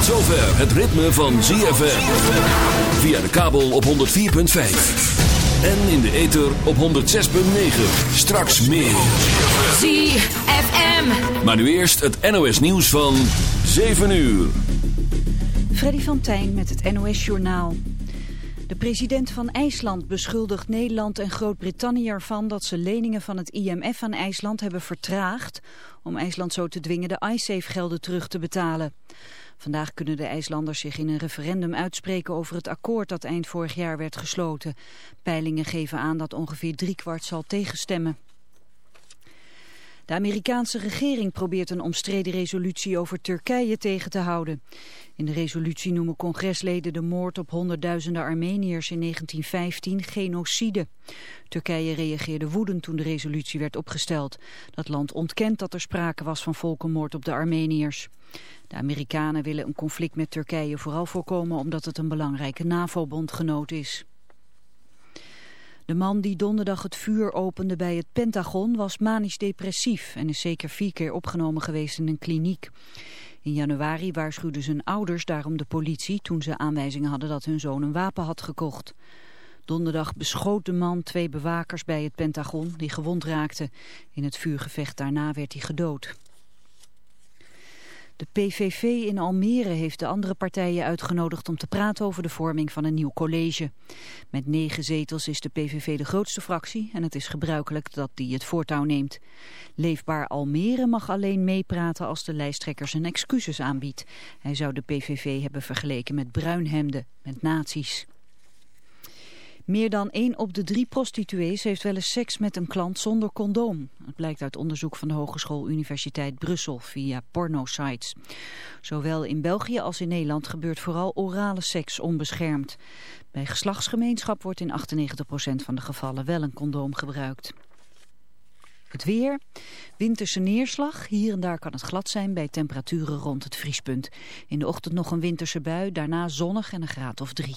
Het ritme van ZFM. Via de kabel op 104.5. En in de ether op 106.9. Straks meer. ZFM. Maar nu eerst het NOS nieuws van 7 uur. Freddy van Tijn met het NOS Journaal. De president van IJsland beschuldigt Nederland en Groot-Brittannië ervan dat ze leningen van het IMF aan IJsland hebben vertraagd om IJsland zo te dwingen de iSafe-gelden terug te betalen. Vandaag kunnen de IJslanders zich in een referendum uitspreken over het akkoord dat eind vorig jaar werd gesloten. Peilingen geven aan dat ongeveer driekwart zal tegenstemmen. De Amerikaanse regering probeert een omstreden resolutie over Turkije tegen te houden. In de resolutie noemen congresleden de moord op honderdduizenden Armeniërs in 1915 genocide. Turkije reageerde woedend toen de resolutie werd opgesteld. Dat land ontkent dat er sprake was van volkenmoord op de Armeniërs. De Amerikanen willen een conflict met Turkije vooral voorkomen omdat het een belangrijke NAVO-bondgenoot is. De man die donderdag het vuur opende bij het Pentagon was manisch depressief en is zeker vier keer opgenomen geweest in een kliniek. In januari waarschuwden zijn ouders daarom de politie toen ze aanwijzingen hadden dat hun zoon een wapen had gekocht. Donderdag beschoot de man twee bewakers bij het Pentagon die gewond raakten. In het vuurgevecht daarna werd hij gedood. De PVV in Almere heeft de andere partijen uitgenodigd om te praten over de vorming van een nieuw college. Met negen zetels is de PVV de grootste fractie en het is gebruikelijk dat die het voortouw neemt. Leefbaar Almere mag alleen meepraten als de lijsttrekker zijn excuses aanbiedt. Hij zou de PVV hebben vergeleken met bruinhemden, met nazi's. Meer dan één op de drie prostituees heeft wel eens seks met een klant zonder condoom. Het blijkt uit onderzoek van de Hogeschool Universiteit Brussel via pornosites. Zowel in België als in Nederland gebeurt vooral orale seks onbeschermd. Bij geslachtsgemeenschap wordt in 98% van de gevallen wel een condoom gebruikt. Het weer, winterse neerslag, hier en daar kan het glad zijn bij temperaturen rond het vriespunt. In de ochtend nog een winterse bui, daarna zonnig en een graad of drie.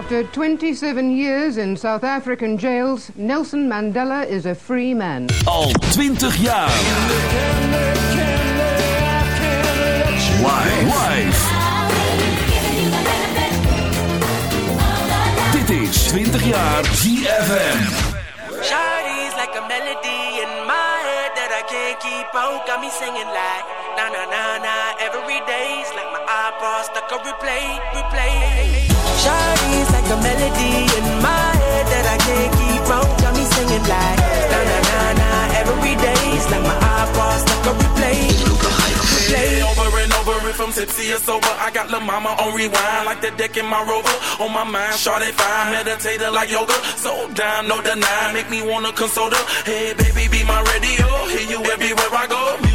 After 27 years in South African jails, Nelson Mandela is a free man. Al 20 jaar. Live. Live. Dit is 20 jaar ZFM. Shawty's like a melody in my head that I can't keep out. Got me singing like na na na na iPod stuck on replay, replay. Shawty's like a melody in my head that I can't keep out. Got me singing like na na na na every day's like my iPod stuck on replay, replay. Over and over it from tipsy or sober. I got La Mama on rewind, like the deck in my rover. On my mind, Shawty fine, meditator like yoga. So down, no deny, make me wanna console her. Hey, baby, be my radio. Hear you everywhere I go.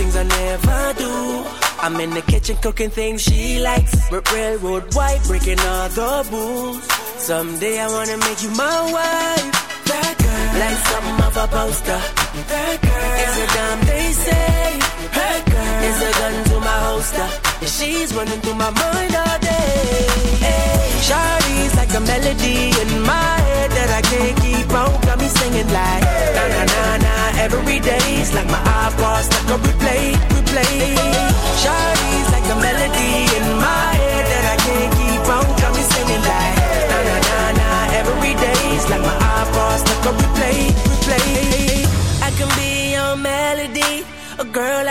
Things I never do. I'm in the kitchen cooking things she likes. R- railroad white, breaking all the rules. Someday I wanna make you my wife. That girl, like something off a poster. That girl is a dime they say. Her is a gun to my holster. She's running through my mind all day. Hey, Shawty's like a melody in my head that I can't keep on. Got me singing like na na na na day's like my iPod stuck on replay, replay. Shawty's like a melody in my head that I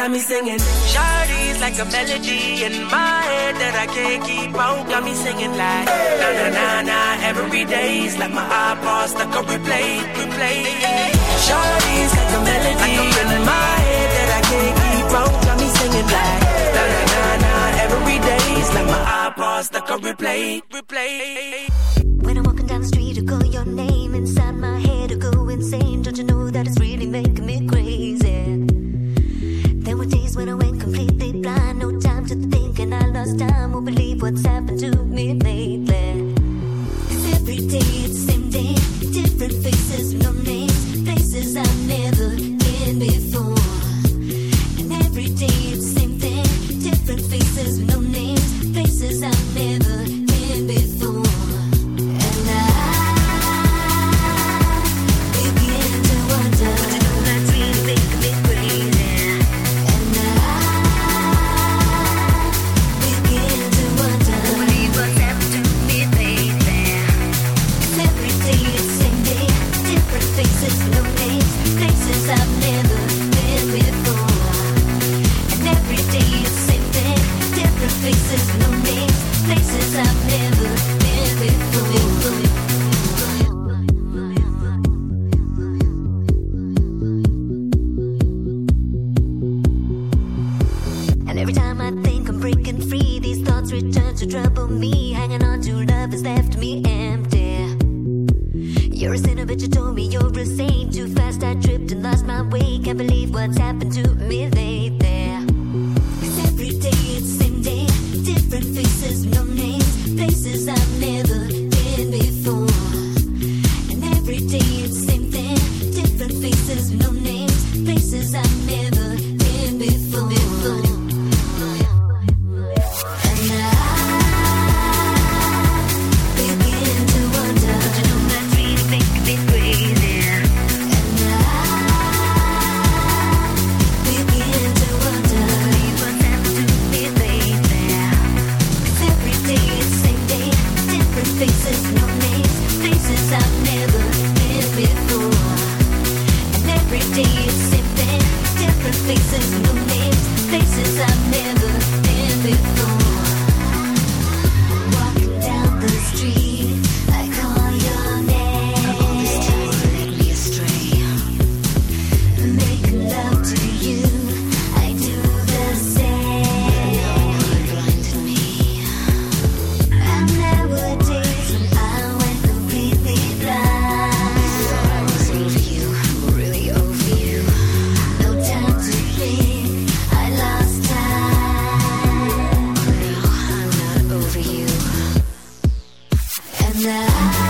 Got me singing. Shawty's like a melody in my head that I can't keep on. Got me singing like na na na na every day's like my iPod stuck on replay, replay. Shawty's like a melody in my head that I can't keep on. Got me singing like na na na na every day's like my iPod stuck on replay, replay. When I'm walking down the street, I call your name inside my head, I go insane. Don't you know that it's really making me crazy? Days when I went completely blind, no time to think, and I lost time. Won't believe what's happened to me lately. 'Cause every day it's the same day, different faces, no names, places I've never been before. And every day it's the same thing, different faces, no names, places I've never been before. and I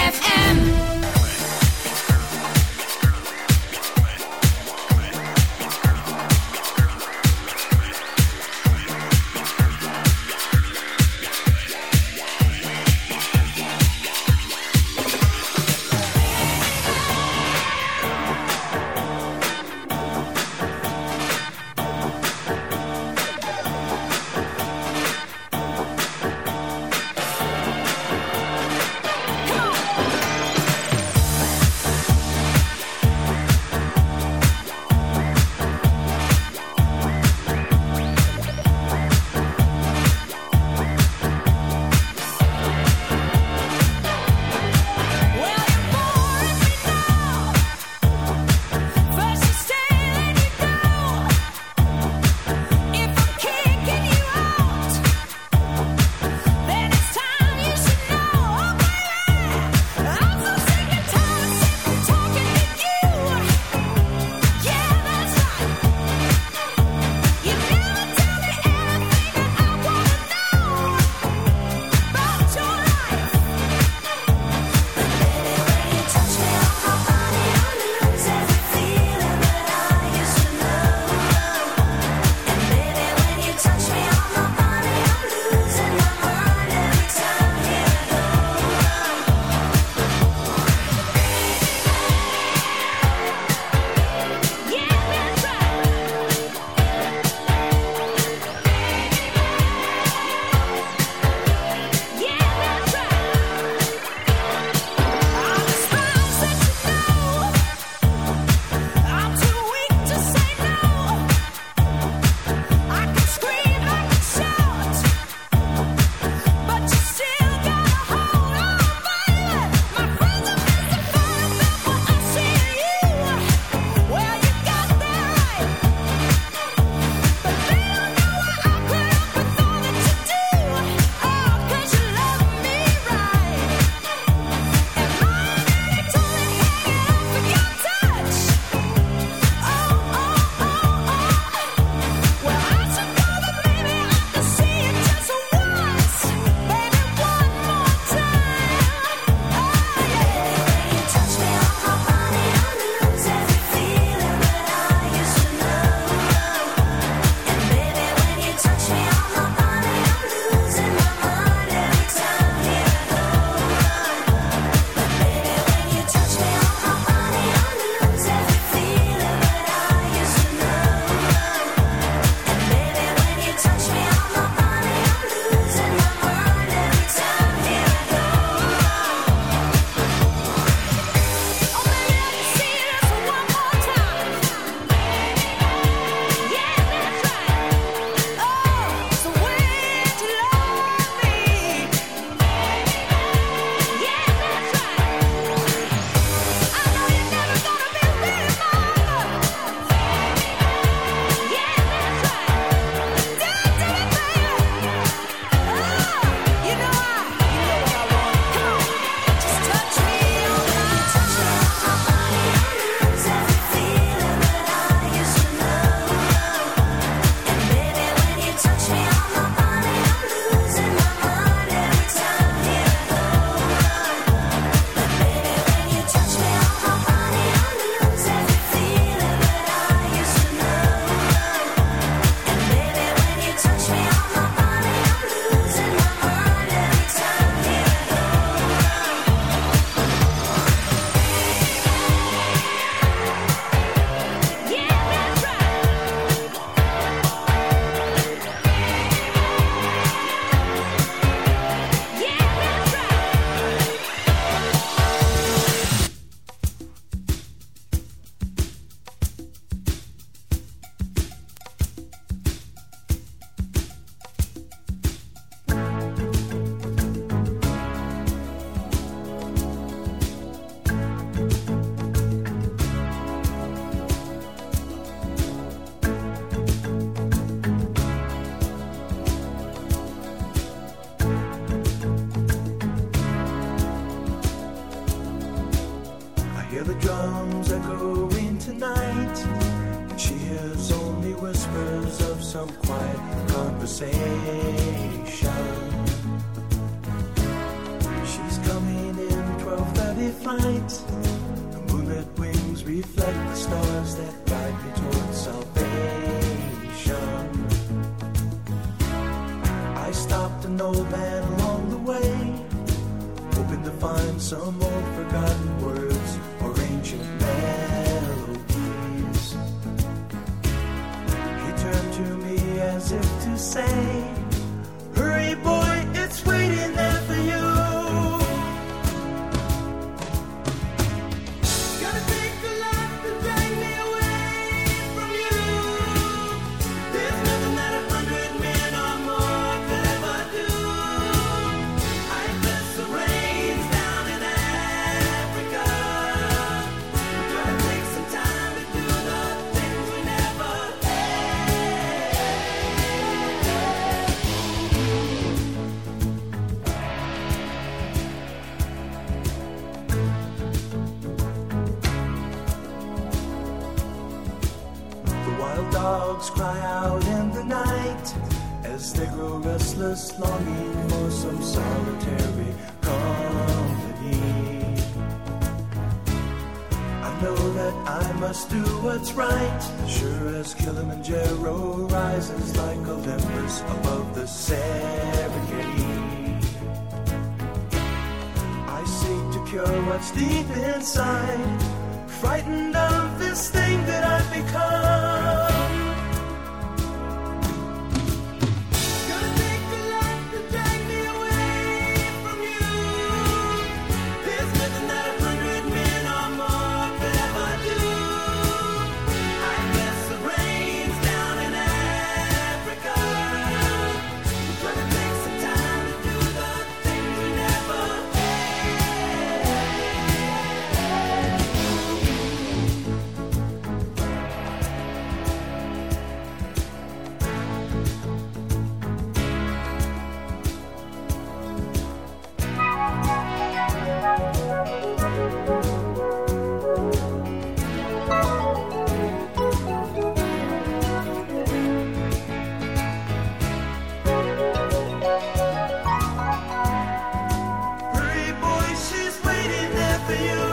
For you.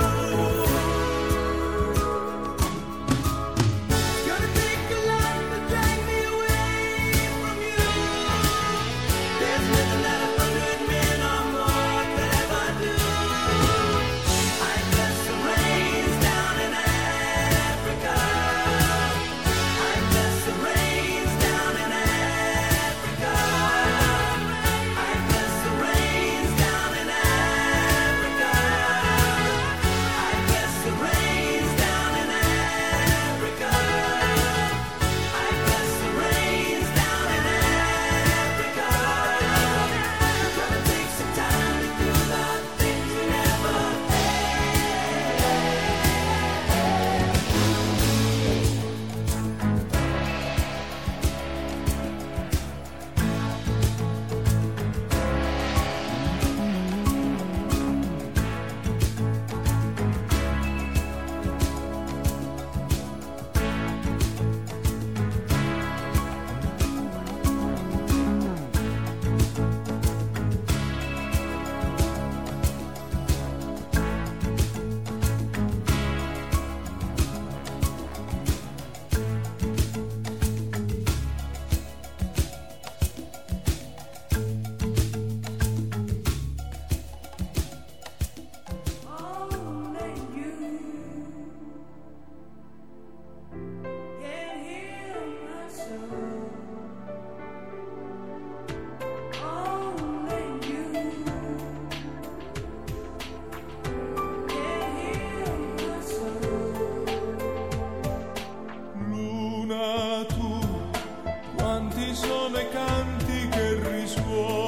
Quanti sono i canti che risuonano,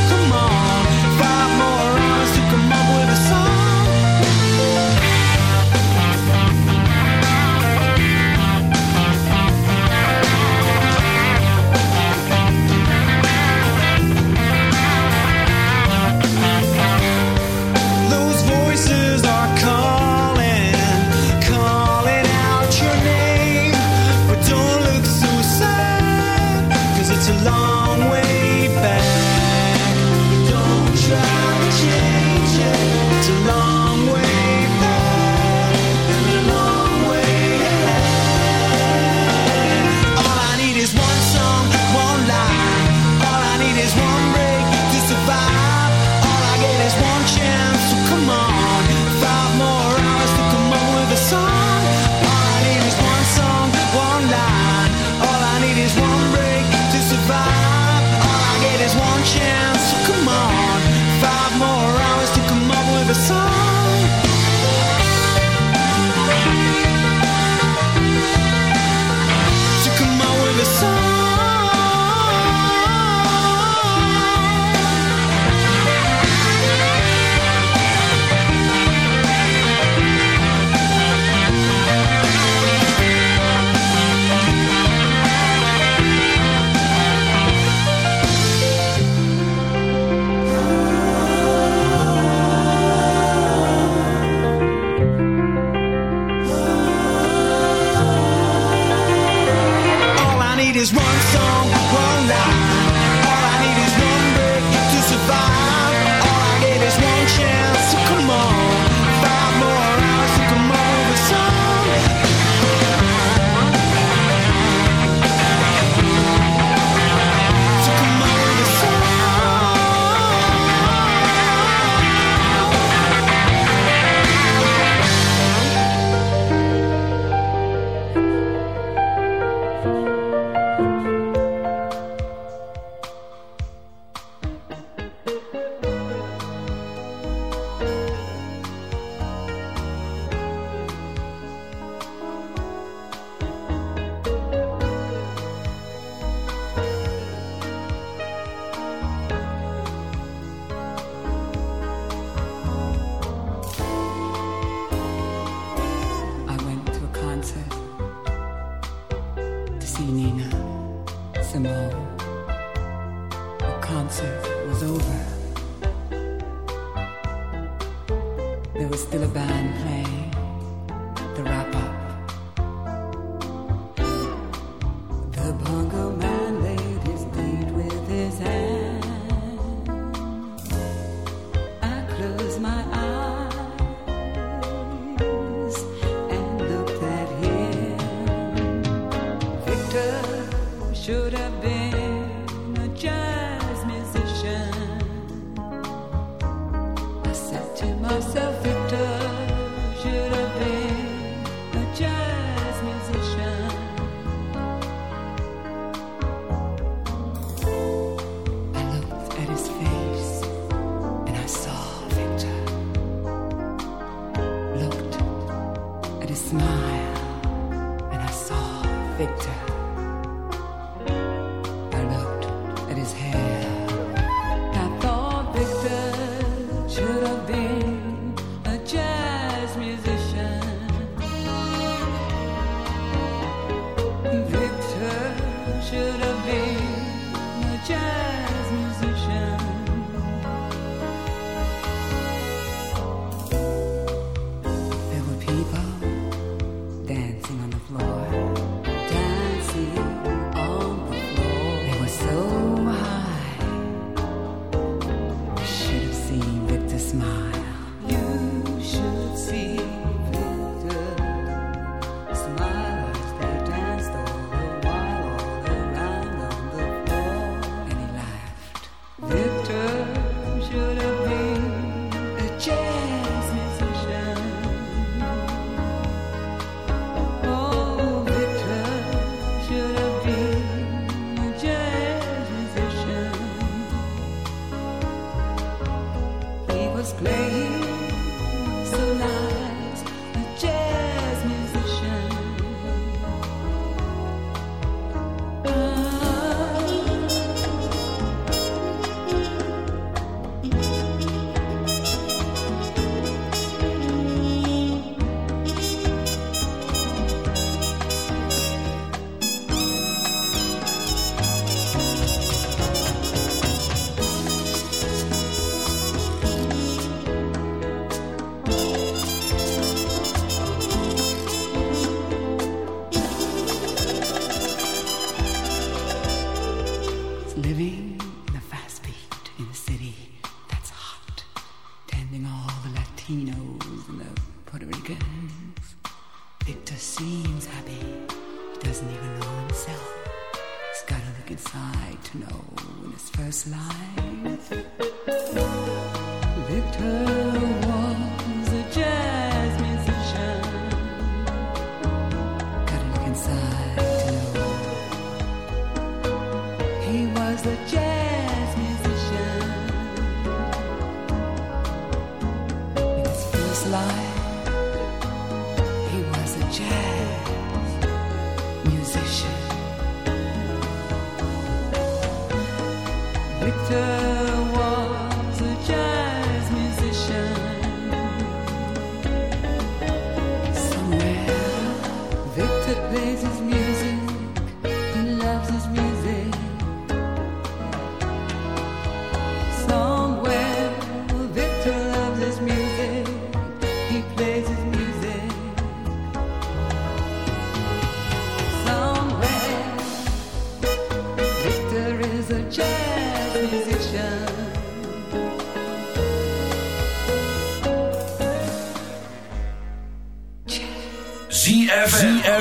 There was still a band playing